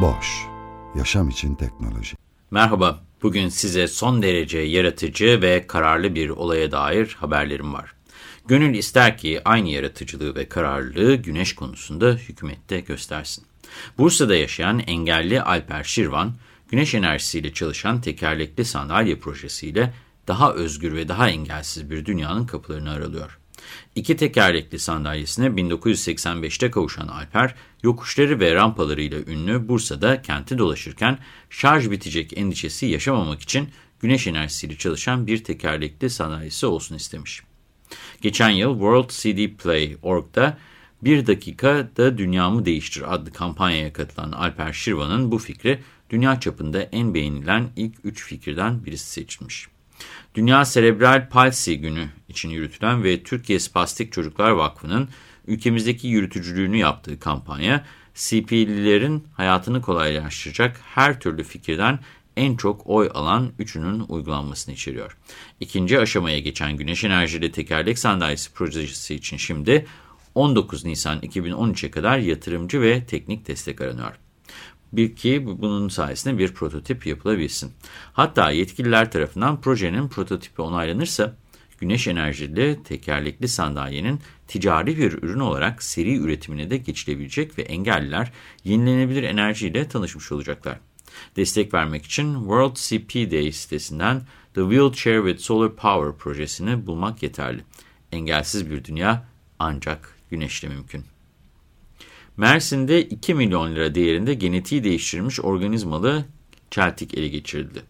Boş, yaşam için teknoloji. Merhaba, bugün size son derece yaratıcı ve kararlı bir olaya dair haberlerim var. Gönül ister ki aynı yaratıcılığı ve kararlılığı güneş konusunda hükümette göstersin. Bursa'da yaşayan engelli Alper Şirvan, güneş enerjisiyle çalışan tekerlekli sandalye projesiyle daha özgür ve daha engelsiz bir dünyanın kapılarını aralıyor. İki tekerlekli sandalyesine 1985'te kavuşan Alper, yokuşları ve rampalarıyla ünlü Bursa'da kenti dolaşırken şarj bitecek endişesi yaşamamak için güneş enerjisiyle çalışan bir tekerlekli sandalyesi olsun istemiş. Geçen yıl World CD Play Org'da Bir Dakikada Dünyamı Değiştir adlı kampanyaya katılan Alper Şirvan'ın bu fikri dünya çapında en beğenilen ilk üç fikirden birisi seçilmiş. Dünya Serebral Palsi Günü için yürütülen ve Türkiye Spastik Çocuklar Vakfı'nın ülkemizdeki yürütücülüğünü yaptığı kampanya, CP'lilerin hayatını kolaylaştıracak her türlü fikirden en çok oy alan üçünün uygulanmasını içeriyor. İkinci aşamaya geçen güneş enerjili tekerlek sandalyesi projesi için şimdi 19 Nisan 2013'e kadar yatırımcı ve teknik destek aranıyor. Bir ki bunun sayesinde bir prototip yapılabilsin. Hatta yetkililer tarafından projenin prototipi onaylanırsa güneş enerjili tekerlekli sandalyenin ticari bir ürün olarak seri üretimine de geçilebilecek ve engelliler yenilenebilir enerjiyle tanışmış olacaklar. Destek vermek için World CP Day sitesinden The Wheelchair with Solar Power projesini bulmak yeterli. Engelsiz bir dünya ancak güneşle mümkün. Mersin'de 2 milyon lira değerinde genetiği değiştirilmiş organizmalı çeltik ele geçirildi.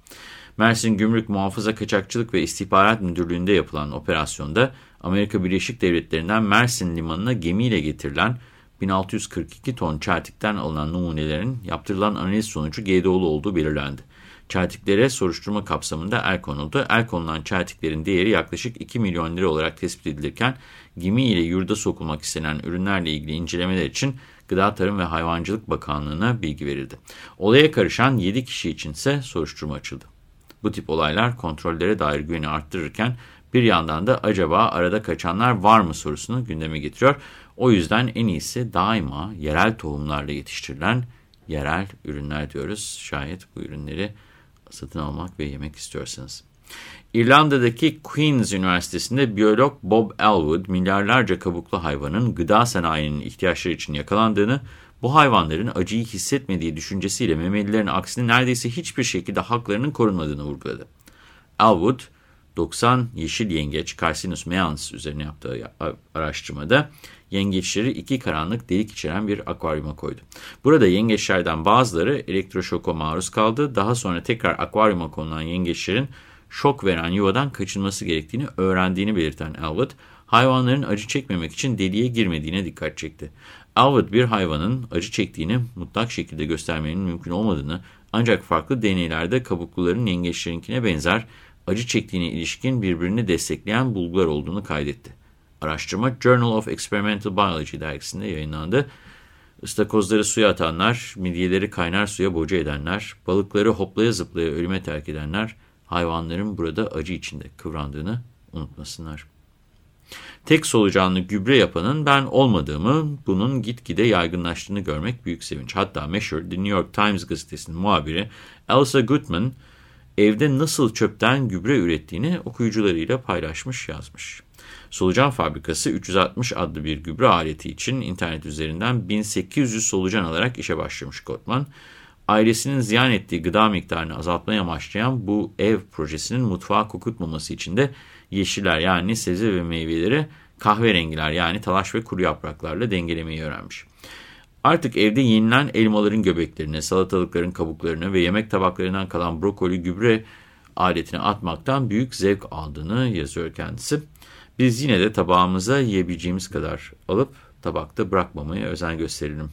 Mersin Gümrük Muhafaza Kaçakçılık ve İstihbarat Müdürlüğü'nde yapılan operasyonda Amerika Birleşik Devletleri'nden Mersin Limanı'na gemiyle getirilen 1642 ton çeltikten alınan numunelerin yaptırılan analiz sonucu GDO'lu olduğu belirlendi. Çeltiklere soruşturma kapsamında el konuldu. El konulan çeltiklerin değeri yaklaşık 2 milyon lira olarak tespit edilirken gemi ile yurda sokulmak istenen ürünlerle ilgili incelemeler için Gıda Tarım ve Hayvancılık Bakanlığı'na bilgi verildi. Olaya karışan 7 kişi içinse soruşturma açıldı. Bu tip olaylar kontrollere dair güveni arttırırken bir yandan da acaba arada kaçanlar var mı sorusunu gündeme getiriyor. O yüzden en iyisi daima yerel tohumlarla yetiştirilen yerel ürünler diyoruz. Şayet bu ürünleri satın almak ve yemek istiyorsanız. İrlanda'daki Queen's Üniversitesi'nde biyolog Bob Elwood milyarlarca kabuklu hayvanın gıda sanayinin ihtiyaçları için yakalandığını, bu hayvanların acıyı hissetmediği düşüncesiyle memelilerin aksine neredeyse hiçbir şekilde haklarının korunmadığını vurguladı. Elwood, 90 yeşil yengeç Carcinus means üzerine yaptığı araştırmada yengeçleri iki karanlık delik içeren bir akvaryuma koydu. Burada yengeçlerden bazıları elektroşoka maruz kaldı. Daha sonra tekrar akvaryuma konulan yengeçlerin şok veren yuvadan kaçınması gerektiğini öğrendiğini belirten Elwood, hayvanların acı çekmemek için deliğe girmediğine dikkat çekti. Elwood bir hayvanın acı çektiğini mutlak şekilde göstermenin mümkün olmadığını ancak farklı deneylerde kabukluların yengeçlerinkine benzer acı çektiğine ilişkin birbirini destekleyen bulgular olduğunu kaydetti. Araştırma Journal of Experimental Biology dergisinde yayınlandı. Istakozları suya atanlar, midyeleri kaynar suya boca edenler, balıkları hoplaya zıplaya ölüme terk edenler, hayvanların burada acı içinde kıvrandığını unutmasınlar. Tek solucanlı gübre yapanın ben olmadığımı, bunun gitgide yaygınlaştığını görmek büyük sevinç. Hatta meşhur The New York Times gazetesinin muhabiri Elsa Goodman, evde nasıl çöpten gübre ürettiğini okuyucularıyla paylaşmış yazmış. Solucan fabrikası 360 adlı bir gübre aleti için internet üzerinden 1800 solucan alarak işe başlamış Gottman. Ailesinin ziyan ettiği gıda miktarını azaltmaya amaçlayan bu ev projesinin mutfağı kokutmaması için de yeşiller yani sebze ve meyveleri kahverengiler yani talaş ve kuru yapraklarla dengelemeyi öğrenmiş. Artık evde yenilen elmaların göbeklerine, salatalıkların kabuklarını ve yemek tabaklarından kalan brokoli gübre aletine atmaktan büyük zevk aldığını yazıyor kendisi. Biz yine de tabağımıza yiyebileceğimiz kadar alıp tabakta bırakmamaya özen gösterelim.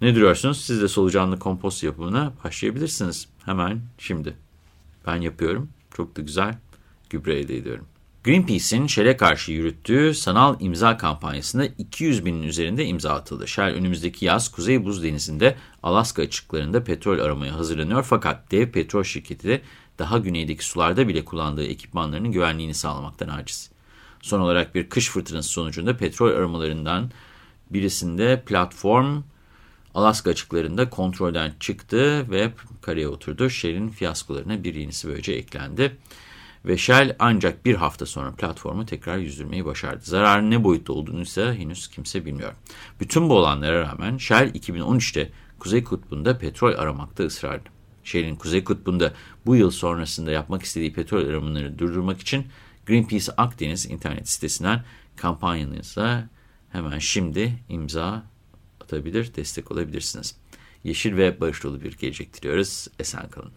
Ne diyorsunuz? Siz de solucanlı kompost yapımına başlayabilirsiniz. Hemen şimdi. Ben yapıyorum. Çok da güzel gübre elde ediyorum. Greenpeace'in Shell'e karşı yürüttüğü sanal imza kampanyasında 200 binin üzerinde imza atıldı. Shell önümüzdeki yaz Kuzey Buz Denizi'nde Alaska açıklarında petrol aramaya hazırlanıyor. Fakat dev petrol şirketi de daha güneydeki sularda bile kullandığı ekipmanlarının güvenliğini sağlamaktan aciz. Son olarak bir kış fırtınası sonucunda petrol aramalarından birisinde platform Alaska açıklarında kontrolden çıktı ve karaya oturdu. Shell'in fiyaskolarına bir yenisi böylece eklendi. Ve Shell ancak bir hafta sonra platformu tekrar yüzdürmeyi başardı. Zararın ne boyutta olduğunu ise henüz kimse bilmiyor. Bütün bu olanlara rağmen Shell 2013'te Kuzey Kutbu'nda petrol aramakta ısrarlı. Shell'in Kuzey Kutbu'nda bu yıl sonrasında yapmak istediği petrol aramalarını durdurmak için Greenpeace Akdeniz internet sitesinden kampanyanıza hemen şimdi imza atabilir, destek olabilirsiniz. Yeşil ve barış dolu bir gelecek diliyoruz. Esen kalın.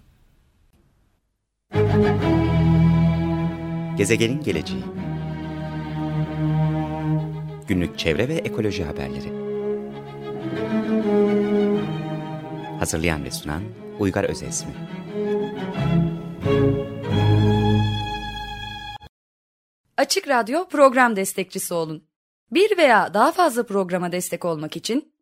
Gezegenin geleceği Günlük çevre ve ekoloji haberleri Hazırlayan ve sunan Uygar Özesmi Açık Radyo program destekçisi olun. Bir veya daha fazla programa destek olmak için